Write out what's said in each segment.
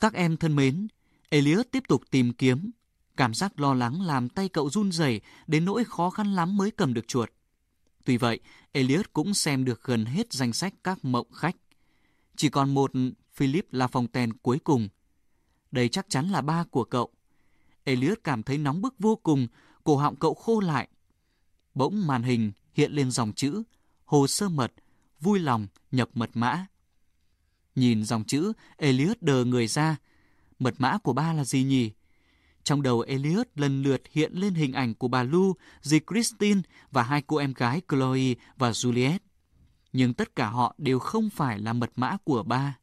Các em thân mến, Elliot tiếp tục tìm kiếm. Cảm giác lo lắng làm tay cậu run rẩy đến nỗi khó khăn lắm mới cầm được chuột. Tuy vậy, Elliot cũng xem được gần hết danh sách các mộng khách. Chỉ còn một Philip Lafontaine cuối cùng. Đây chắc chắn là ba của cậu. Elliot cảm thấy nóng bức vô cùng, cổ họng cậu khô lại. Bỗng màn hình hiện lên dòng chữ hồ sơ mật, vui lòng nhập mật mã. Nhìn dòng chữ, Elliot đờ người ra. Mật mã của ba là gì nhỉ? Trong đầu Elliot lần lượt hiện lên hình ảnh của bà Lu, dì Christine và hai cô em gái Chloe và Juliet. Nhưng tất cả họ đều không phải là mật mã của ba.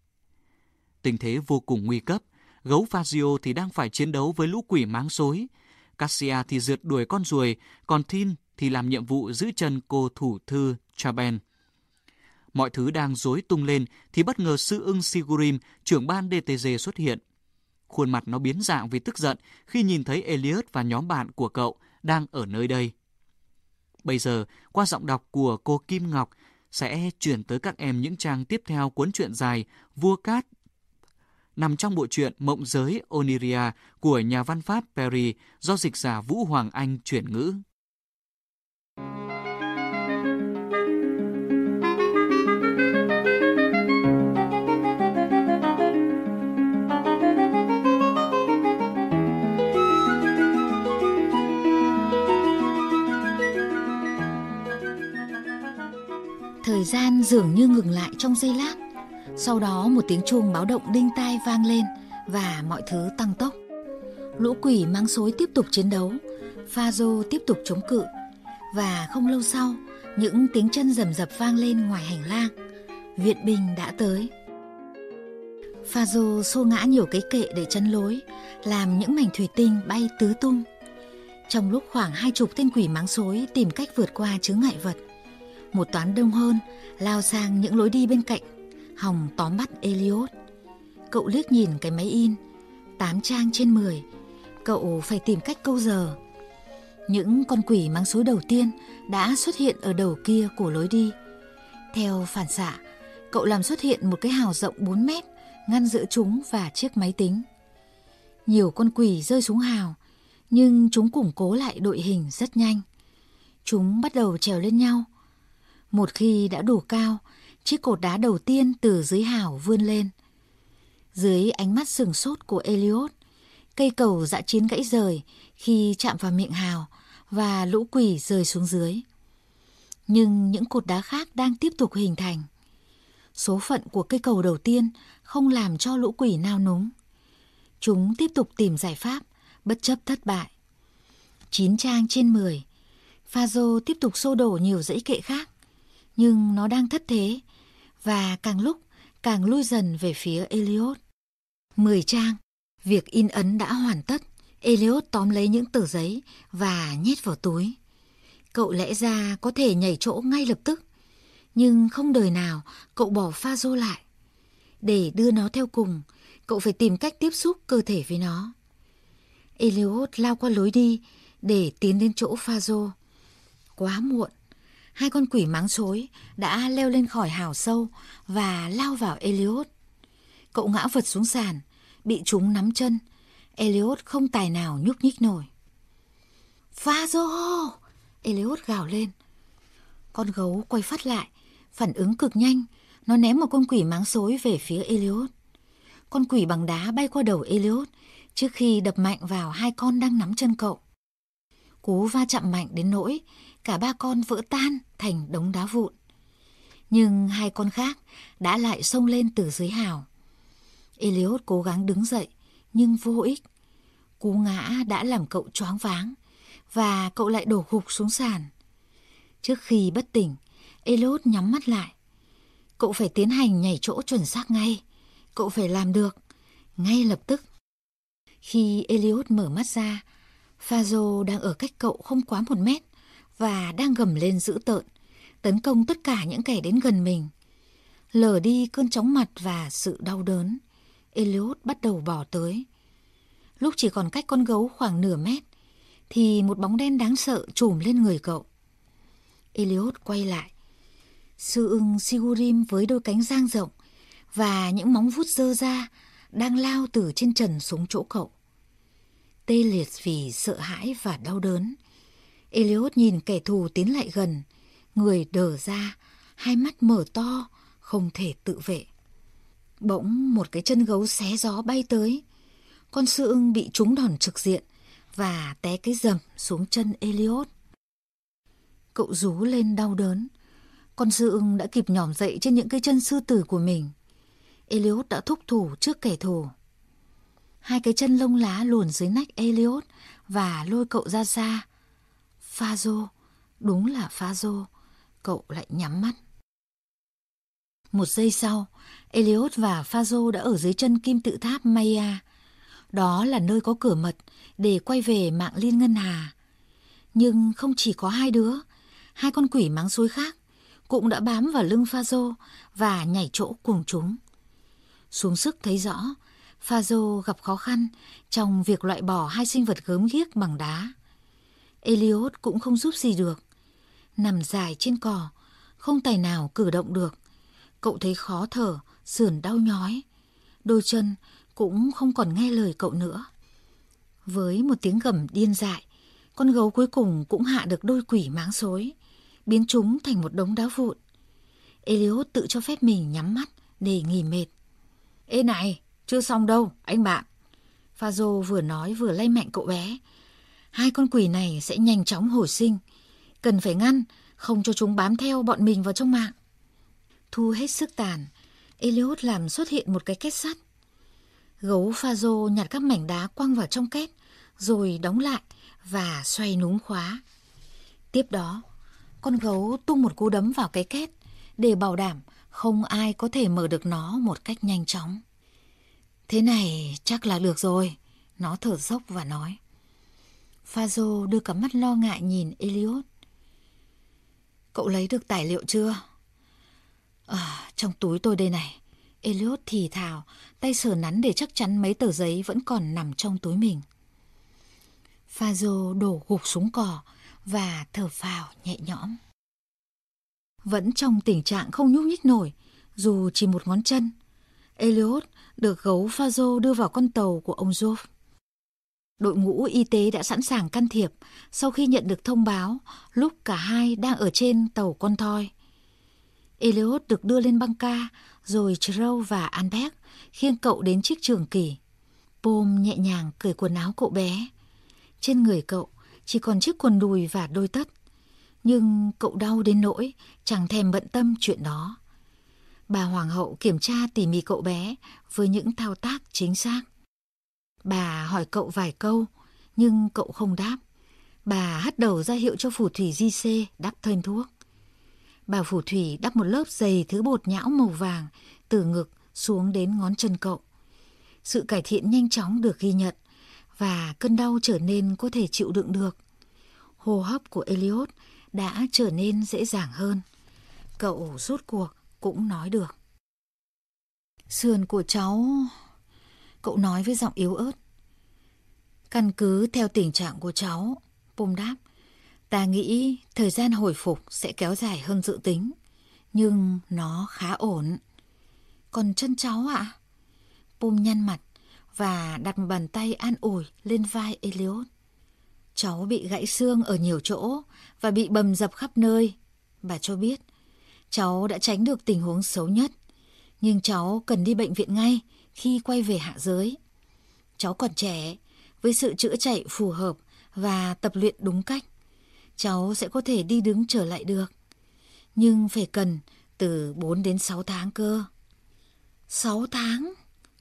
Tình thế vô cùng nguy cấp. Gấu Fazio thì đang phải chiến đấu với lũ quỷ máng xối. Cassia thì rượt đuổi con ruồi, còn Thin thì làm nhiệm vụ giữ chân cô thủ thư Chaben. Mọi thứ đang rối tung lên thì bất ngờ sư ưng Sigurim, trưởng ban DTG xuất hiện. Khuôn mặt nó biến dạng vì tức giận khi nhìn thấy Elliot và nhóm bạn của cậu đang ở nơi đây. Bây giờ, qua giọng đọc của cô Kim Ngọc, sẽ chuyển tới các em những trang tiếp theo cuốn truyện dài Vua Cát nằm trong bộ truyện Mộng giới Oniria của nhà văn Pháp Perry do dịch giả Vũ Hoàng Anh chuyển ngữ. Gian dường như ngừng lại trong giây lát. Sau đó một tiếng chuông báo động đinh tai vang lên và mọi thứ tăng tốc. Lũ quỷ mang xối tiếp tục chiến đấu, Phazo tiếp tục chống cự và không lâu sau, những tiếng chân rầm rập vang lên ngoài hành lang. Viện binh đã tới. Phazo xô ngã nhiều cái kệ để chắn lối, làm những mảnh thủy tinh bay tứ tung. Trong lúc khoảng hai chục tên quỷ máng xối tìm cách vượt qua chướng ngại vật, một toán đông hơn lao sang những lối đi bên cạnh, hòng tóm bắt Elliot. Cậu liếc nhìn cái máy in, 8 trang trên 10, cậu phải tìm cách câu giờ. Những con quỷ mang số đầu tiên đã xuất hiện ở đầu kia của lối đi. Theo phản xạ, cậu làm xuất hiện một cái hào rộng 4 mét ngăn giữa chúng và chiếc máy tính. Nhiều con quỷ rơi xuống hào, nhưng chúng củng cố lại đội hình rất nhanh. Chúng bắt đầu trèo lên nhau, một khi đã đủ cao, chiếc cột đá đầu tiên từ dưới hào vươn lên. Dưới ánh mắt sừng sốt của Elliot, cây cầu dã chiến gãy rời khi chạm vào miệng hào và lũ quỷ rơi xuống dưới. Nhưng những cột đá khác đang tiếp tục hình thành. Số phận của cây cầu đầu tiên không làm cho lũ quỷ nao núng. Chúng tiếp tục tìm giải pháp, bất chấp thất bại. Chín trang trên 10, Phazo tiếp tục xô đổ nhiều dãy kệ khác nhưng nó đang thất thế và càng lúc càng lui dần về phía Eliot. Mười trang, việc in ấn đã hoàn tất. Eliot tóm lấy những tờ giấy và nhét vào túi. Cậu lẽ ra có thể nhảy chỗ ngay lập tức, nhưng không đời nào cậu bỏ pha dô lại. Để đưa nó theo cùng, cậu phải tìm cách tiếp xúc cơ thể với nó. Eliot lao qua lối đi để tiến đến chỗ pha dô. Quá muộn, hai con quỷ máng xối đã leo lên khỏi hào sâu và lao vào Elliot. Cậu ngã vật xuống sàn, bị chúng nắm chân. Elliot không tài nào nhúc nhích nổi. Pha dô! Elliot gào lên. Con gấu quay phát lại, phản ứng cực nhanh. Nó ném một con quỷ máng xối về phía Elliot. Con quỷ bằng đá bay qua đầu Elliot trước khi đập mạnh vào hai con đang nắm chân cậu. Cú va chạm mạnh đến nỗi cả ba con vỡ tan thành đống đá vụn. Nhưng hai con khác đã lại xông lên từ dưới hào. Eliot cố gắng đứng dậy, nhưng vô ích. Cú ngã đã làm cậu choáng váng, và cậu lại đổ gục xuống sàn. Trước khi bất tỉnh, Eliot nhắm mắt lại. Cậu phải tiến hành nhảy chỗ chuẩn xác ngay. Cậu phải làm được, ngay lập tức. Khi Eliot mở mắt ra, Fazo đang ở cách cậu không quá một mét và đang gầm lên dữ tợn, tấn công tất cả những kẻ đến gần mình. Lờ đi cơn chóng mặt và sự đau đớn, Elliot bắt đầu bỏ tới. Lúc chỉ còn cách con gấu khoảng nửa mét, thì một bóng đen đáng sợ trùm lên người cậu. Elliot quay lại. Sư ưng Sigurim với đôi cánh giang rộng và những móng vuốt dơ ra đang lao từ trên trần xuống chỗ cậu. Tê liệt vì sợ hãi và đau đớn. Eliot nhìn kẻ thù tiến lại gần, người đờ ra, hai mắt mở to, không thể tự vệ. Bỗng một cái chân gấu xé gió bay tới. Con sư ưng bị trúng đòn trực diện và té cái rầm xuống chân Eliot. Cậu rú lên đau đớn. Con sư ưng đã kịp nhỏm dậy trên những cái chân sư tử của mình. Eliot đã thúc thủ trước kẻ thù. Hai cái chân lông lá luồn dưới nách Eliot và lôi cậu ra xa. Phazo, đúng là Phazo. Cậu lại nhắm mắt. Một giây sau, Eliot và Phazo đã ở dưới chân kim tự tháp Maya. Đó là nơi có cửa mật để quay về mạng liên ngân hà. Nhưng không chỉ có hai đứa, hai con quỷ mắng suối khác cũng đã bám vào lưng Phazo và nhảy chỗ cùng chúng. Xuống sức thấy rõ, Phazo gặp khó khăn trong việc loại bỏ hai sinh vật gớm ghiếc bằng đá. Elliot cũng không giúp gì được. Nằm dài trên cỏ, không tài nào cử động được. Cậu thấy khó thở, sườn đau nhói. Đôi chân cũng không còn nghe lời cậu nữa. Với một tiếng gầm điên dại, con gấu cuối cùng cũng hạ được đôi quỷ máng xối, biến chúng thành một đống đá vụn. Elliot tự cho phép mình nhắm mắt để nghỉ mệt. Ê này, chưa xong đâu, anh bạn. Phazo vừa nói vừa lay mạnh cậu bé. Hai con quỷ này sẽ nhanh chóng hồi sinh. Cần phải ngăn, không cho chúng bám theo bọn mình vào trong mạng. Thu hết sức tàn, Eliud làm xuất hiện một cái két sắt. Gấu Phazo nhặt các mảnh đá quăng vào trong két, rồi đóng lại và xoay núm khóa. Tiếp đó, con gấu tung một cú đấm vào cái két để bảo đảm không ai có thể mở được nó một cách nhanh chóng. Thế này chắc là được rồi, nó thở dốc và nói. Fazo đưa cả mắt lo ngại nhìn Elliot. Cậu lấy được tài liệu chưa? À, trong túi tôi đây này. Elliot thì thào, tay sờ nắn để chắc chắn mấy tờ giấy vẫn còn nằm trong túi mình. Fazo đổ gục xuống cỏ và thở phào nhẹ nhõm. Vẫn trong tình trạng không nhúc nhích nổi, dù chỉ một ngón chân. Elliot được gấu Fazo đưa vào con tàu của ông Job. Đội ngũ y tế đã sẵn sàng can thiệp sau khi nhận được thông báo lúc cả hai đang ở trên tàu con thoi. Eliot được đưa lên băng ca, rồi Trâu và Albert khiêng cậu đến chiếc trường kỳ. Pom nhẹ nhàng cởi quần áo cậu bé. Trên người cậu chỉ còn chiếc quần đùi và đôi tất. Nhưng cậu đau đến nỗi chẳng thèm bận tâm chuyện đó. Bà Hoàng hậu kiểm tra tỉ mỉ cậu bé với những thao tác chính xác. Bà hỏi cậu vài câu, nhưng cậu không đáp. Bà hất đầu ra hiệu cho phù thủy di xê đắp thêm thuốc. Bà phù thủy đắp một lớp dày thứ bột nhão màu vàng từ ngực xuống đến ngón chân cậu. Sự cải thiện nhanh chóng được ghi nhận và cơn đau trở nên có thể chịu đựng được. Hô hấp của Elliot đã trở nên dễ dàng hơn. Cậu rốt cuộc cũng nói được. Sườn của cháu... Cậu nói với giọng yếu ớt. Căn cứ theo tình trạng của cháu, Pum đáp, ta nghĩ thời gian hồi phục sẽ kéo dài hơn dự tính, nhưng nó khá ổn. Còn chân cháu ạ? À? Pum nhăn mặt và đặt bàn tay an ủi lên vai Eliot. Cháu bị gãy xương ở nhiều chỗ và bị bầm dập khắp nơi. Bà cho biết, cháu đã tránh được tình huống xấu nhất, nhưng cháu cần đi bệnh viện ngay khi quay về hạ giới. Cháu còn trẻ, với sự chữa chạy phù hợp và tập luyện đúng cách, cháu sẽ có thể đi đứng trở lại được. Nhưng phải cần từ 4 đến 6 tháng cơ. 6 tháng?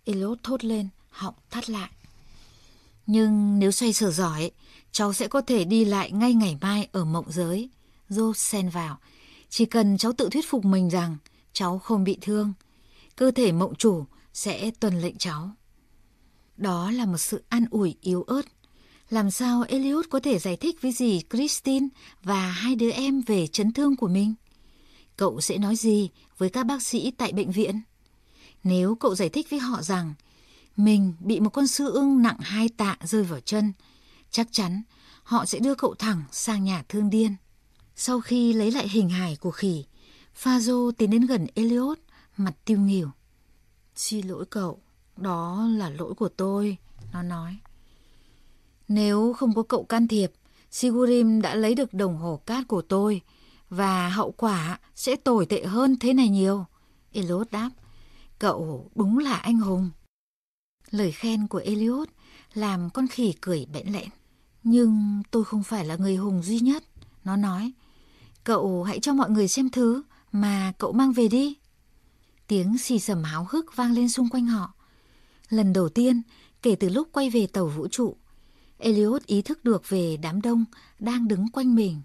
Elot thốt lên, họng thắt lại. Nhưng nếu xoay sở giỏi, cháu sẽ có thể đi lại ngay ngày mai ở mộng giới. Joe xen vào. Chỉ cần cháu tự thuyết phục mình rằng cháu không bị thương. Cơ thể mộng chủ sẽ tuần lệnh cháu. Đó là một sự an ủi yếu ớt. Làm sao Elliot có thể giải thích với dì Christine và hai đứa em về chấn thương của mình? Cậu sẽ nói gì với các bác sĩ tại bệnh viện? Nếu cậu giải thích với họ rằng mình bị một con sư ưng nặng hai tạ rơi vào chân, chắc chắn họ sẽ đưa cậu thẳng sang nhà thương điên. Sau khi lấy lại hình hài của khỉ, Phazo tiến đến gần Elliot, mặt tiêu nghỉu. Xin lỗi cậu, Đó là lỗi của tôi, nó nói. Nếu không có cậu can thiệp, Sigurim đã lấy được đồng hồ cát của tôi và hậu quả sẽ tồi tệ hơn thế này nhiều. Eliot đáp, cậu đúng là anh hùng. Lời khen của Eliot làm con khỉ cười bẽn lẽn. Nhưng tôi không phải là người hùng duy nhất, nó nói. Cậu hãy cho mọi người xem thứ mà cậu mang về đi. Tiếng xì sầm háo hức vang lên xung quanh họ. Lần đầu tiên, kể từ lúc quay về tàu vũ trụ, Elliot ý thức được về đám đông đang đứng quanh mình.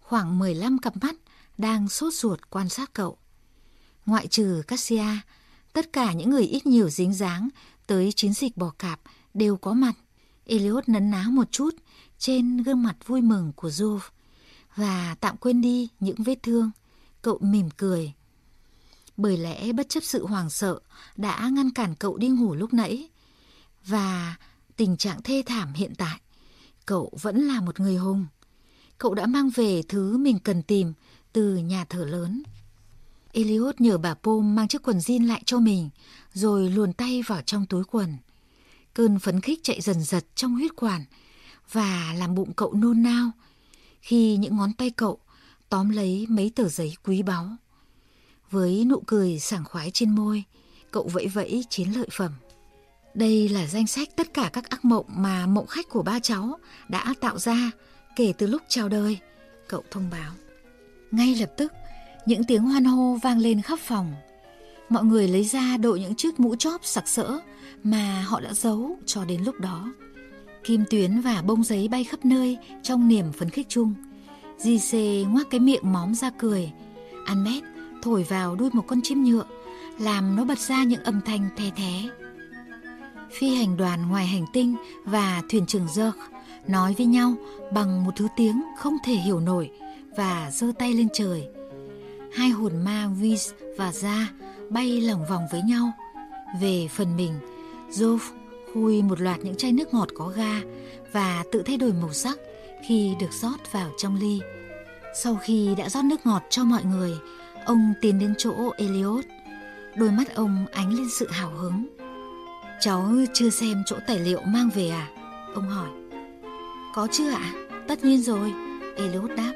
Khoảng 15 cặp mắt đang sốt ruột quan sát cậu. Ngoại trừ Cassia, tất cả những người ít nhiều dính dáng tới chiến dịch bò cạp đều có mặt. Elliot nấn ná một chút trên gương mặt vui mừng của Jove và tạm quên đi những vết thương. Cậu mỉm cười. Bởi lẽ bất chấp sự hoàng sợ đã ngăn cản cậu đi ngủ lúc nãy. Và tình trạng thê thảm hiện tại, cậu vẫn là một người hùng. Cậu đã mang về thứ mình cần tìm từ nhà thờ lớn. Eliot nhờ bà Pom mang chiếc quần jean lại cho mình, rồi luồn tay vào trong túi quần. Cơn phấn khích chạy dần dật trong huyết quản và làm bụng cậu nôn nao khi những ngón tay cậu tóm lấy mấy tờ giấy quý báu. Với nụ cười sảng khoái trên môi, cậu vẫy vẫy chiến lợi phẩm. Đây là danh sách tất cả các ác mộng mà mộng khách của ba cháu đã tạo ra kể từ lúc chào đời, cậu thông báo. Ngay lập tức, những tiếng hoan hô vang lên khắp phòng. Mọi người lấy ra đội những chiếc mũ chóp sặc sỡ mà họ đã giấu cho đến lúc đó. Kim tuyến và bông giấy bay khắp nơi trong niềm phấn khích chung. Di xê ngoác cái miệng móm ra cười. Anmet thổi vào đuôi một con chim nhựa, làm nó bật ra những âm thanh the thé. Phi hành đoàn ngoài hành tinh và thuyền trưởng Zerk nói với nhau bằng một thứ tiếng không thể hiểu nổi và giơ tay lên trời. Hai hồn ma Whis và Ra bay lỏng vòng với nhau. Về phần mình, Jove khui một loạt những chai nước ngọt có ga và tự thay đổi màu sắc khi được rót vào trong ly. Sau khi đã rót nước ngọt cho mọi người, ông tiến đến chỗ Eliot. Đôi mắt ông ánh lên sự hào hứng. Cháu chưa xem chỗ tài liệu mang về à? Ông hỏi. Có chưa ạ? Tất nhiên rồi. Eliot đáp.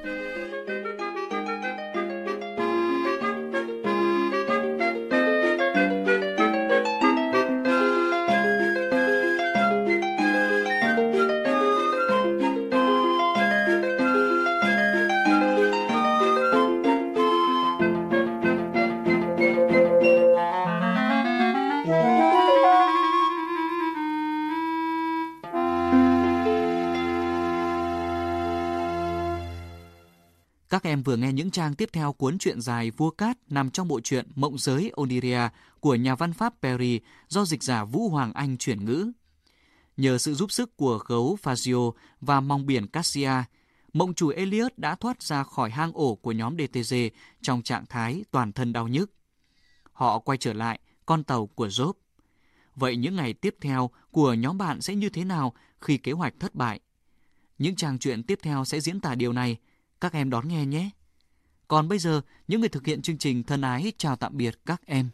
Các em vừa nghe những trang tiếp theo cuốn truyện dài Vua Cát nằm trong bộ truyện Mộng giới Oniria của nhà văn Pháp Perry do dịch giả Vũ Hoàng Anh chuyển ngữ. Nhờ sự giúp sức của gấu Fazio và mong biển Cassia, mộng chủ Elliot đã thoát ra khỏi hang ổ của nhóm DTG trong trạng thái toàn thân đau nhức. Họ quay trở lại con tàu của Job. Vậy những ngày tiếp theo của nhóm bạn sẽ như thế nào khi kế hoạch thất bại? Những trang truyện tiếp theo sẽ diễn tả điều này – các em đón nghe nhé. Còn bây giờ, những người thực hiện chương trình thân ái chào tạm biệt các em.